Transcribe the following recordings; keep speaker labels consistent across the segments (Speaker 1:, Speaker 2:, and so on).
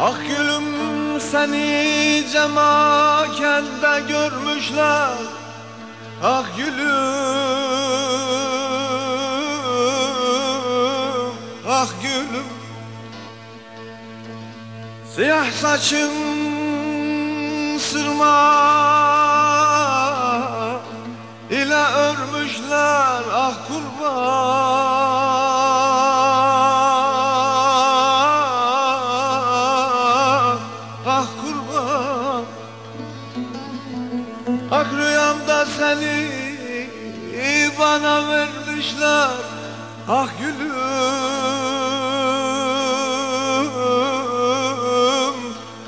Speaker 1: Ah gülüm seni cemakende görmüşler. Ah gülüm Ah gülüm. Siyah saçın sırma ile örmüşler. Ah kurban Ak rüyamda seni bana vermişler. Ah gülüm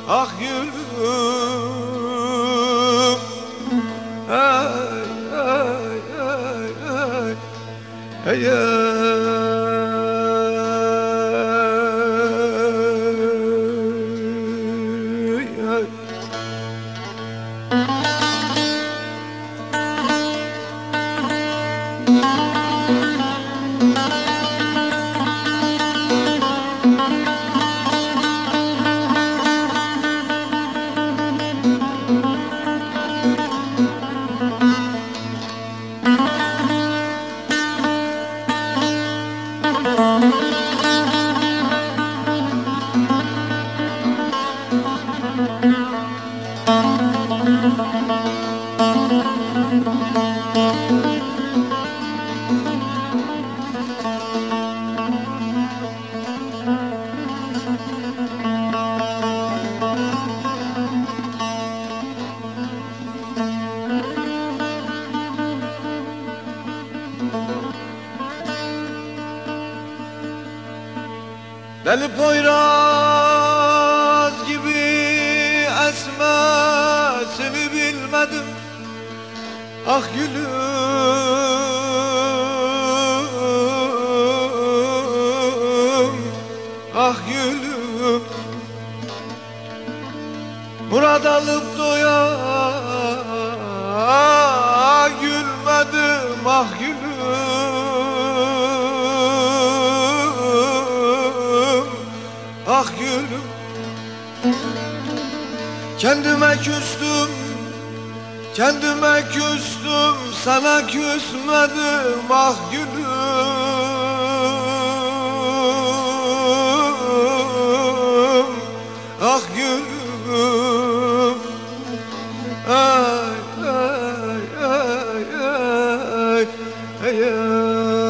Speaker 1: Ah gülüm. Ay ay ay ay Ay ay Deli Poyraz gibi esmesini bilmedim. Ah gülüm Ah gülüm. Murad alıp doya gülmedim ah gülüm. Kendime küstüm Kendime küstüm Sana küsmedim ah gülüm. Ah gülüm. Ay ay ay ay ay ay